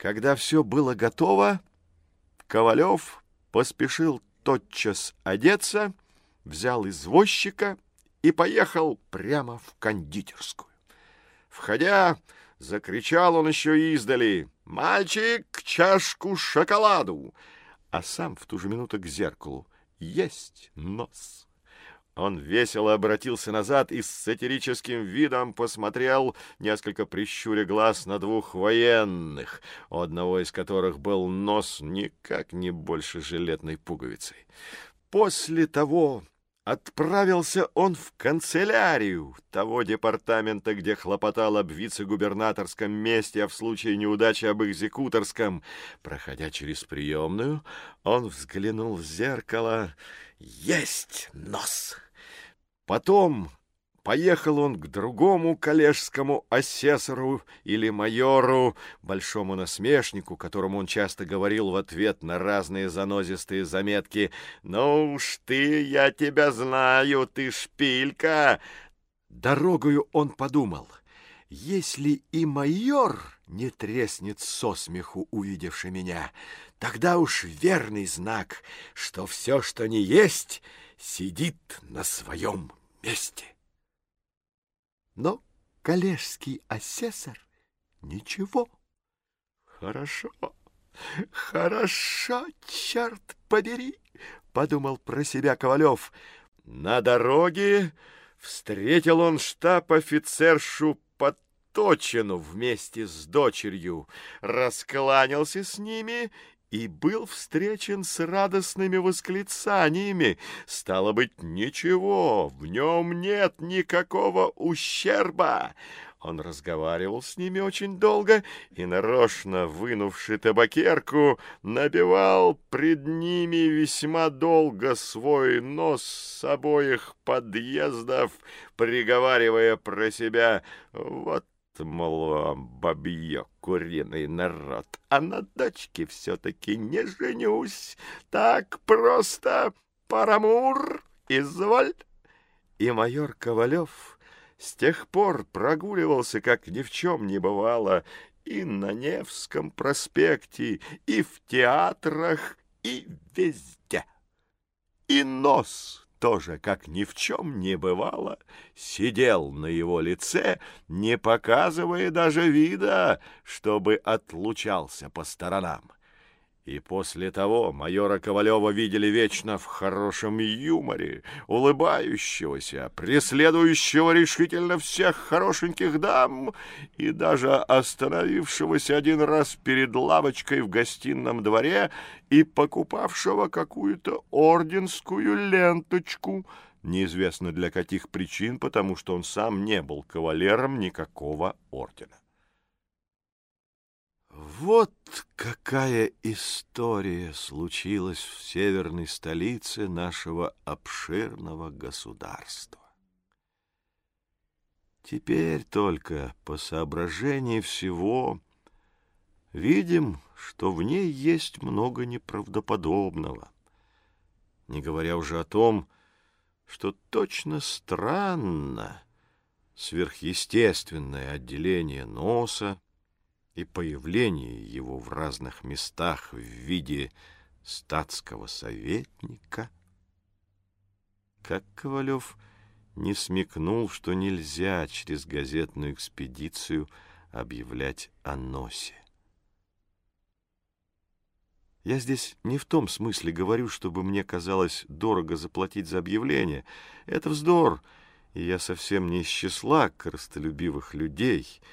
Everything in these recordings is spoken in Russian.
Когда все было готово, Ковалев поспешил тотчас одеться, взял извозчика и поехал прямо в кондитерскую. Входя, закричал он еще издали «Мальчик, чашку шоколаду!» А сам в ту же минуту к зеркалу «Есть нос!» Он весело обратился назад и с сатирическим видом посмотрел, несколько прищуря глаз на двух военных, у одного из которых был нос никак не больше жилетной пуговицей. После того отправился он в канцелярию того департамента, где хлопотал об вице-губернаторском месте, а в случае неудачи об экзекуторском. Проходя через приемную, он взглянул в зеркало. Есть нос! Потом Поехал он к другому коллежскому асессору или майору, большому насмешнику, которому он часто говорил в ответ на разные занозистые заметки. «Ну уж ты, я тебя знаю, ты шпилька!» Дорогою он подумал, если и майор не треснет со смеху, увидевши меня, тогда уж верный знак, что все, что не есть, сидит на своем месте. Но коллежский асессор — ничего. Хорошо, хорошо, черт побери, — подумал про себя Ковалев. На дороге встретил он штаб-офицершу Поточину вместе с дочерью, раскланялся с ними и был встречен с радостными восклицаниями. Стало быть, ничего, в нем нет никакого ущерба. Он разговаривал с ними очень долго и, нарочно вынувши табакерку, набивал пред ними весьма долго свой нос с обоих подъездов, приговаривая про себя «Вот мол, бабье куриный народ, а на дочке все-таки не женюсь. Так просто, парамур, изволь. И майор Ковалев с тех пор прогуливался, как ни в чем не бывало, и на Невском проспекте, и в театрах, и везде. И нос тоже, как ни в чем не бывало, сидел на его лице, не показывая даже вида, чтобы отлучался по сторонам. И после того майора Ковалева видели вечно в хорошем юморе, улыбающегося, преследующего решительно всех хорошеньких дам и даже остановившегося один раз перед лавочкой в гостином дворе и покупавшего какую-то орденскую ленточку, неизвестно для каких причин, потому что он сам не был кавалером никакого ордена. Вот какая история случилась в северной столице нашего обширного государства. Теперь только по соображении всего видим, что в ней есть много неправдоподобного, не говоря уже о том, что точно странно сверхъестественное отделение носа, и появление его в разных местах в виде статского советника. Как Ковалев не смекнул, что нельзя через газетную экспедицию объявлять о носе. Я здесь не в том смысле говорю, чтобы мне казалось дорого заплатить за объявление. Это вздор, и я совсем не из числа коростолюбивых людей —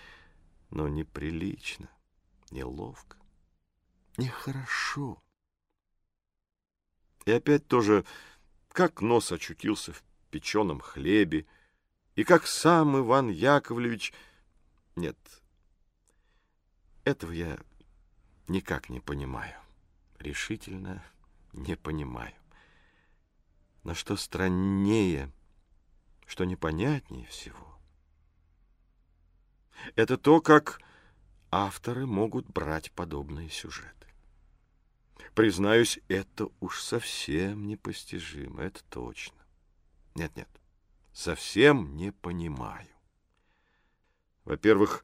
но неприлично, неловко, нехорошо. И опять тоже, как нос очутился в печеном хлебе, и как сам Иван Яковлевич... Нет, этого я никак не понимаю, решительно не понимаю. Но что страннее, что непонятнее всего, это то, как авторы могут брать подобные сюжеты. Признаюсь, это уж совсем непостижимо, это точно. Нет-нет, совсем не понимаю. Во-первых,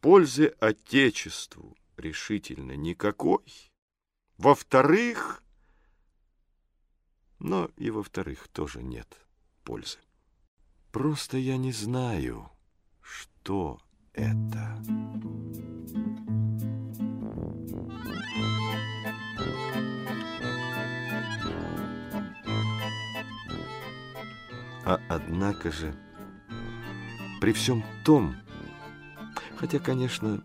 пользы Отечеству решительно никакой. Во-вторых, но и во-вторых тоже нет пользы. Просто я не знаю, что это. А однако же, при всем том, хотя, конечно,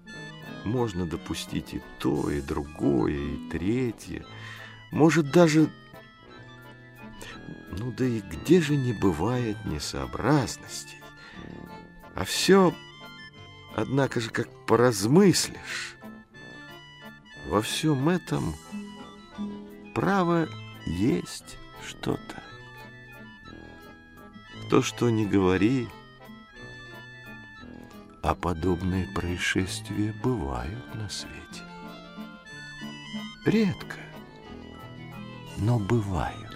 можно допустить и то, и другое, и третье, может даже... Ну да и где же не бывает несообразностей? А все, однако же, как поразмыслишь, во всем этом право есть что-то. Кто что ни говори, а подобные происшествия бывают на свете. Редко, но бывают.